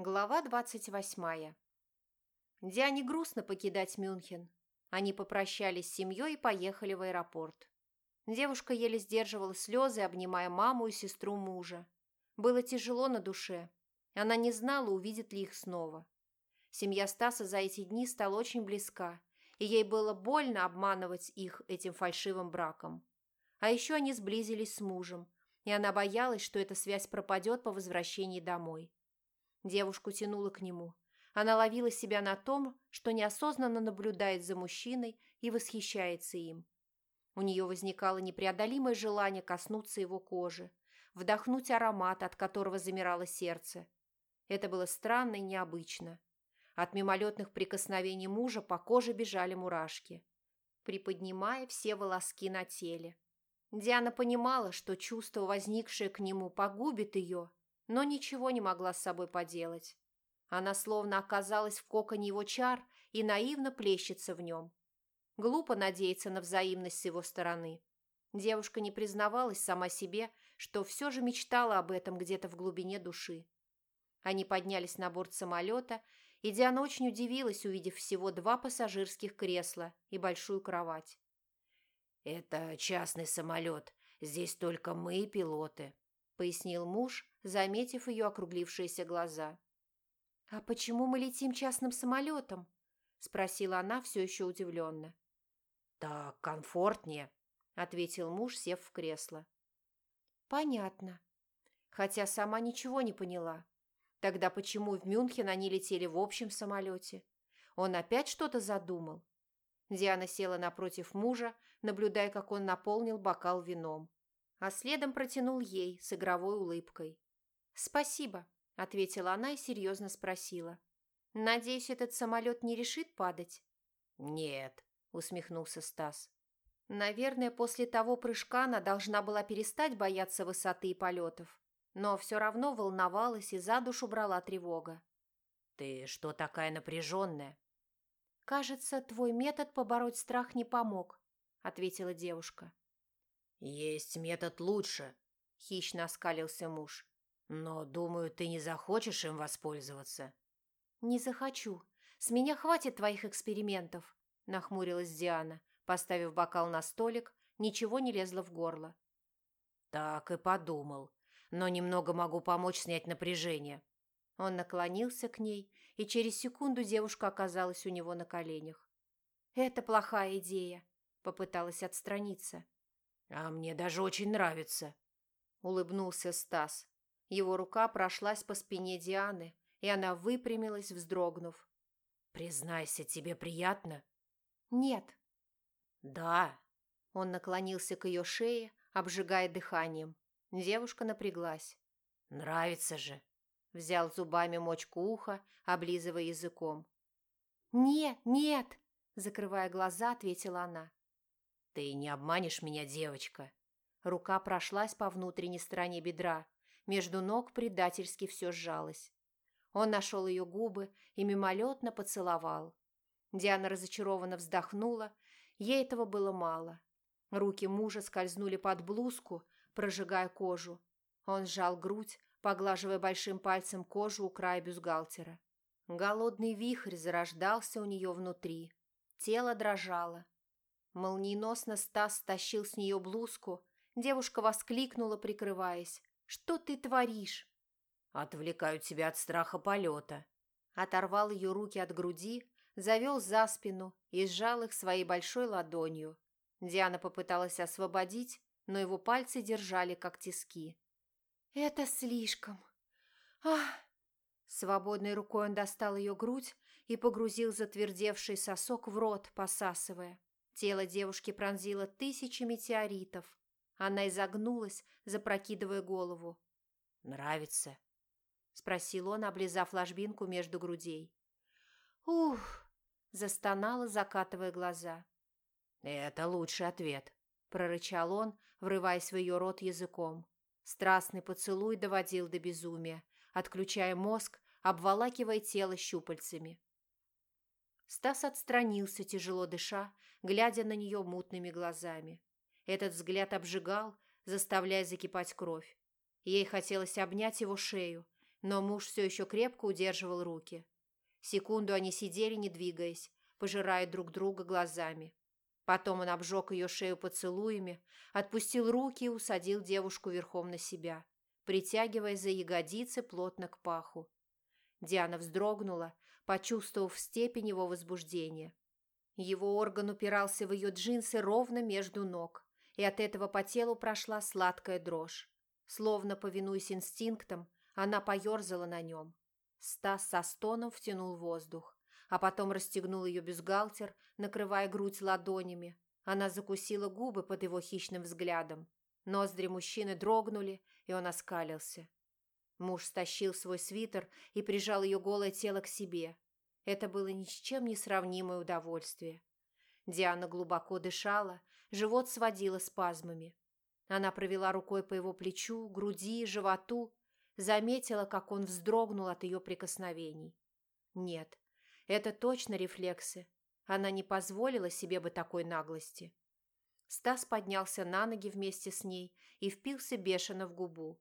Глава двадцать восьмая. Диане грустно покидать Мюнхен. Они попрощались с семьей и поехали в аэропорт. Девушка еле сдерживала слезы, обнимая маму и сестру мужа. Было тяжело на душе. Она не знала, увидит ли их снова. Семья Стаса за эти дни стала очень близка, и ей было больно обманывать их этим фальшивым браком. А еще они сблизились с мужем, и она боялась, что эта связь пропадет по возвращении домой. Девушку тянуло к нему. Она ловила себя на том, что неосознанно наблюдает за мужчиной и восхищается им. У нее возникало непреодолимое желание коснуться его кожи, вдохнуть аромат, от которого замирало сердце. Это было странно и необычно. От мимолетных прикосновений мужа по коже бежали мурашки, приподнимая все волоски на теле. Диана понимала, что чувство, возникшее к нему, погубит ее, но ничего не могла с собой поделать. Она словно оказалась в коконе его чар и наивно плещется в нем. Глупо надеяться на взаимность с его стороны. Девушка не признавалась сама себе, что все же мечтала об этом где-то в глубине души. Они поднялись на борт самолета, и Диана очень удивилась, увидев всего два пассажирских кресла и большую кровать. «Это частный самолет. Здесь только мы, пилоты», — пояснил муж, заметив ее округлившиеся глаза. «А почему мы летим частным самолетом?» – спросила она все еще удивленно. «Так комфортнее», – ответил муж, сев в кресло. «Понятно. Хотя сама ничего не поняла. Тогда почему в Мюнхен они летели в общем самолете? Он опять что-то задумал?» Диана села напротив мужа, наблюдая, как он наполнил бокал вином, а следом протянул ей с игровой улыбкой. «Спасибо», – ответила она и серьезно спросила. «Надеюсь, этот самолет не решит падать?» «Нет», – усмехнулся Стас. Наверное, после того прыжка она должна была перестать бояться высоты и полетов, но все равно волновалась и за душу брала тревога. «Ты что такая напряженная?» «Кажется, твой метод побороть страх не помог», – ответила девушка. «Есть метод лучше», – хищно оскалился муж. «Но, думаю, ты не захочешь им воспользоваться». «Не захочу. С меня хватит твоих экспериментов», – нахмурилась Диана, поставив бокал на столик, ничего не лезло в горло. «Так и подумал. Но немного могу помочь снять напряжение». Он наклонился к ней, и через секунду девушка оказалась у него на коленях. «Это плохая идея», – попыталась отстраниться. «А мне даже очень нравится», – улыбнулся Стас. Его рука прошлась по спине Дианы, и она выпрямилась, вздрогнув. «Признайся, тебе приятно?» «Нет». «Да». Он наклонился к ее шее, обжигая дыханием. Девушка напряглась. «Нравится же». Взял зубами мочку уха, облизывая языком. «Нет, нет!» Закрывая глаза, ответила она. «Ты не обманешь меня, девочка?» Рука прошлась по внутренней стороне бедра, между ног предательски все сжалось. Он нашел ее губы и мимолетно поцеловал. Диана разочарованно вздохнула, ей этого было мало. Руки мужа скользнули под блузку, прожигая кожу. Он сжал грудь, поглаживая большим пальцем кожу у края бюстгальтера. Голодный вихрь зарождался у нее внутри. Тело дрожало. Молниеносно Стас стащил с нее блузку. Девушка воскликнула, прикрываясь. Что ты творишь?» «Отвлекаю тебя от страха полета». Оторвал ее руки от груди, завел за спину и сжал их своей большой ладонью. Диана попыталась освободить, но его пальцы держали, как тиски. «Это слишком. Ах!» Свободной рукой он достал ее грудь и погрузил затвердевший сосок в рот, посасывая. Тело девушки пронзило тысячи метеоритов. Она изогнулась, запрокидывая голову. «Нравится?» – спросил он, облизав ложбинку между грудей. «Ух!» – застонала, закатывая глаза. «Это лучший ответ», – прорычал он, врываясь в ее рот языком. Страстный поцелуй доводил до безумия, отключая мозг, обволакивая тело щупальцами. Стас отстранился, тяжело дыша, глядя на нее мутными глазами. Этот взгляд обжигал, заставляя закипать кровь. Ей хотелось обнять его шею, Но муж все еще крепко удерживал руки. Секунду они сидели, не двигаясь, пожирая друг друга глазами. Потом он обжег ее шею поцелуями, отпустил руки и усадил девушку верхом на себя, притягивая за ягодицы плотно к паху. Диана вздрогнула, почувствовав степень его возбуждения. Его орган упирался в ее джинсы ровно между ног, и от этого по телу прошла сладкая дрожь. Словно повинуясь инстинктам, она поерзала на нем. Стас со стоном втянул воздух, а потом расстегнул ее бюстгальтер, накрывая грудь ладонями. Она закусила губы под его хищным взглядом. Ноздри мужчины дрогнули, и он оскалился. Муж стащил свой свитер и прижал ее голое тело к себе. Это было ни с чем не сравнимое удовольствие. Диана глубоко дышала, живот сводила спазмами. Она провела рукой по его плечу, груди, животу, заметила, как он вздрогнул от ее прикосновений. Нет, это точно рефлексы. Она не позволила себе бы такой наглости. Стас поднялся на ноги вместе с ней и впился бешено в губу.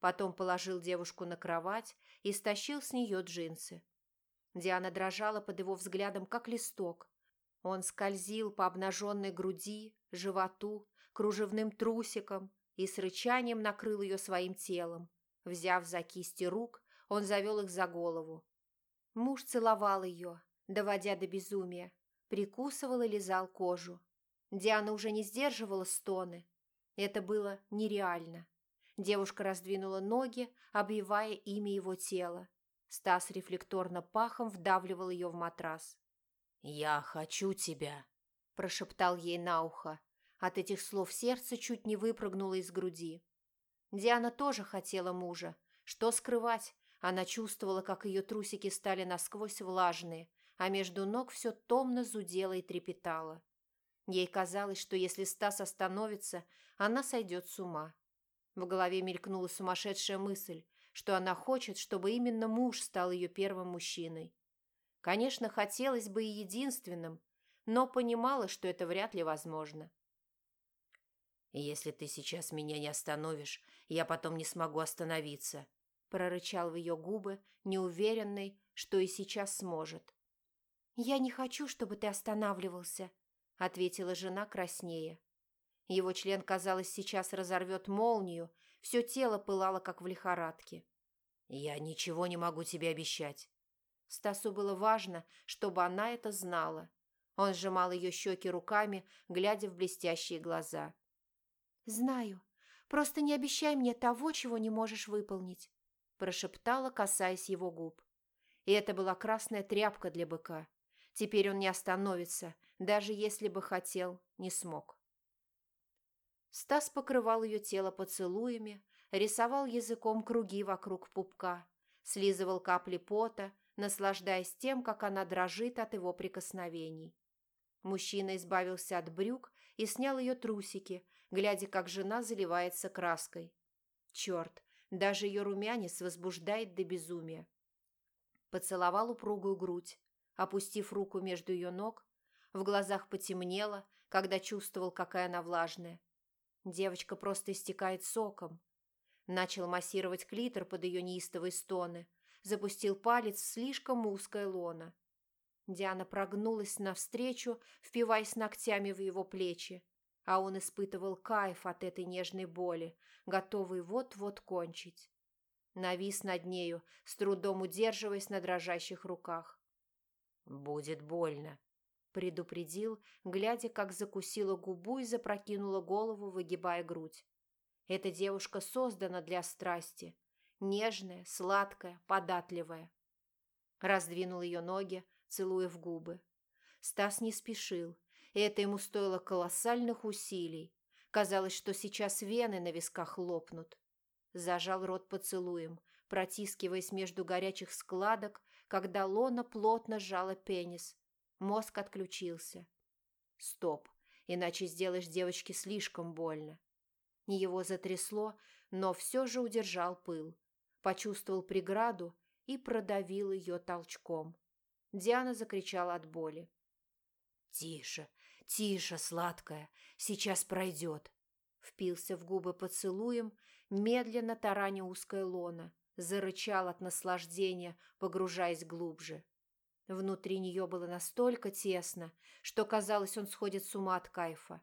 Потом положил девушку на кровать и стащил с нее джинсы. Диана дрожала под его взглядом, как листок. Он скользил по обнаженной груди, животу, кружевным трусиком и с рычанием накрыл ее своим телом. Взяв за кисти рук, он завел их за голову. Муж целовал ее, доводя до безумия, прикусывал и лизал кожу. Диана уже не сдерживала стоны. Это было нереально. Девушка раздвинула ноги, обвивая ими его тело. Стас рефлекторно пахом вдавливал ее в матрас. «Я хочу тебя», – прошептал ей на ухо. От этих слов сердце чуть не выпрыгнуло из груди. Диана тоже хотела мужа. Что скрывать? Она чувствовала, как ее трусики стали насквозь влажные, а между ног все томно зудело и трепетало. Ей казалось, что если Стас остановится, она сойдет с ума. В голове мелькнула сумасшедшая мысль, что она хочет, чтобы именно муж стал ее первым мужчиной. Конечно, хотелось бы и единственным, но понимала, что это вряд ли возможно. «Если ты сейчас меня не остановишь, я потом не смогу остановиться», прорычал в ее губы, неуверенный, что и сейчас сможет. «Я не хочу, чтобы ты останавливался», ответила жена краснее. Его член, казалось, сейчас разорвет молнию, все тело пылало, как в лихорадке. «Я ничего не могу тебе обещать». Стасу было важно, чтобы она это знала. Он сжимал ее щеки руками, глядя в блестящие глаза. «Знаю. Просто не обещай мне того, чего не можешь выполнить», прошептала, касаясь его губ. И это была красная тряпка для быка. Теперь он не остановится, даже если бы хотел, не смог. Стас покрывал ее тело поцелуями, рисовал языком круги вокруг пупка, слизывал капли пота, наслаждаясь тем, как она дрожит от его прикосновений. Мужчина избавился от брюк и снял ее трусики, глядя, как жена заливается краской. Черт, даже ее румянец возбуждает до безумия. Поцеловал упругую грудь, опустив руку между ее ног, в глазах потемнело, когда чувствовал, какая она влажная. Девочка просто истекает соком. Начал массировать клитор под ее неистовые стоны, запустил палец в слишком узкое лоно. Диана прогнулась навстречу, впиваясь ногтями в его плечи, а он испытывал кайф от этой нежной боли, готовый вот-вот кончить. Навис над нею, с трудом удерживаясь на дрожащих руках. «Будет больно», – предупредил, глядя, как закусила губу и запрокинула голову, выгибая грудь. Эта девушка создана для страсти. Нежная, сладкая, податливая. Раздвинул ее ноги, целуя в губы. Стас не спешил, и это ему стоило колоссальных усилий. Казалось, что сейчас вены на висках лопнут. Зажал рот поцелуем, протискиваясь между горячих складок, когда лона плотно сжала пенис. Мозг отключился. Стоп, иначе сделаешь девочке слишком больно. Его затрясло, но все же удержал пыл. Почувствовал преграду и продавил ее толчком. Диана закричала от боли. «Тише, тише, сладкая, сейчас пройдет!» Впился в губы поцелуем, медленно тараня узкое лона, зарычал от наслаждения, погружаясь глубже. Внутри нее было настолько тесно, что казалось, он сходит с ума от кайфа.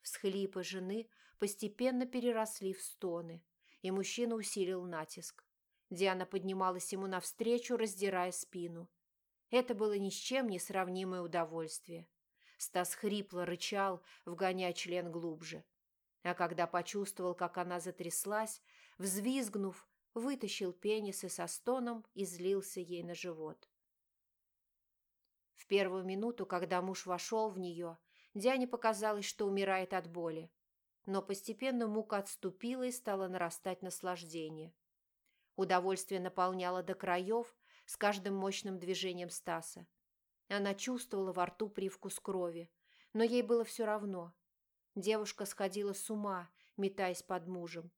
Всхлипы жены постепенно переросли в стоны, и мужчина усилил натиск. Диана поднималась ему навстречу, раздирая спину. Это было ни с чем не сравнимое удовольствие. Стас хрипло рычал, вгоняя член глубже. А когда почувствовал, как она затряслась, взвизгнув, вытащил пенис и со стоном излился ей на живот. В первую минуту, когда муж вошел в нее, Диане показалось, что умирает от боли. Но постепенно мука отступила и стало нарастать наслаждение. Удовольствие наполняло до краев с каждым мощным движением Стаса. Она чувствовала во рту привкус крови, но ей было все равно. Девушка сходила с ума, метаясь под мужем.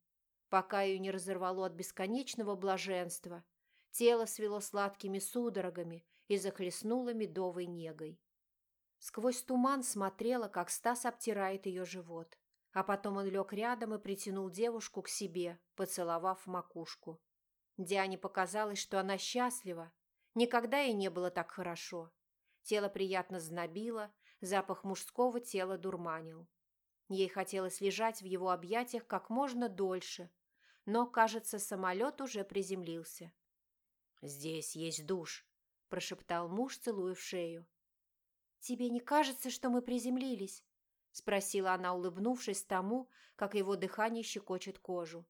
Пока ее не разорвало от бесконечного блаженства, тело свело сладкими судорогами и захлестнуло медовой негой. Сквозь туман смотрела, как Стас обтирает ее живот, а потом он лег рядом и притянул девушку к себе, поцеловав макушку. Диане показалось, что она счастлива. Никогда ей не было так хорошо. Тело приятно знобило, запах мужского тела дурманил. Ей хотелось лежать в его объятиях как можно дольше, но, кажется, самолет уже приземлился. «Здесь есть душ», – прошептал муж, целуя в шею. «Тебе не кажется, что мы приземлились?» – спросила она, улыбнувшись тому, как его дыхание щекочет кожу.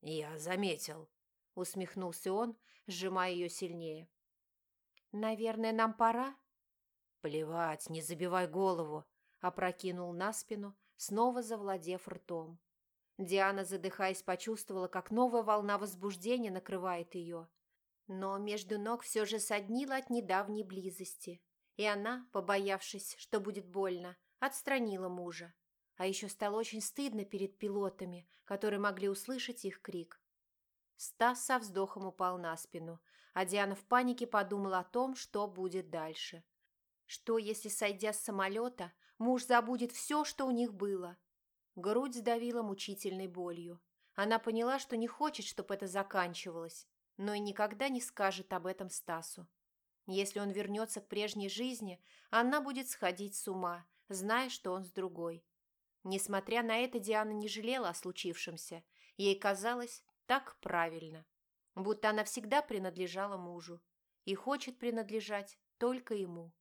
«Я заметил», – усмехнулся он, сжимая ее сильнее. «Наверное, нам пора?» «Плевать, не забивай голову», – опрокинул на спину, снова завладев ртом. Диана, задыхаясь, почувствовала, как новая волна возбуждения накрывает ее. Но между ног все же соднила от недавней близости, и она, побоявшись, что будет больно, отстранила мужа. А еще стало очень стыдно перед пилотами, которые могли услышать их крик. Стас со вздохом упал на спину, а Диана в панике подумала о том, что будет дальше. Что, если, сойдя с самолета, муж забудет все, что у них было? Грудь сдавила мучительной болью. Она поняла, что не хочет, чтобы это заканчивалось, но и никогда не скажет об этом Стасу. Если он вернется к прежней жизни, она будет сходить с ума, зная, что он с другой. Несмотря на это, Диана не жалела о случившемся. Ей казалось так правильно. Будто она всегда принадлежала мужу и хочет принадлежать только ему.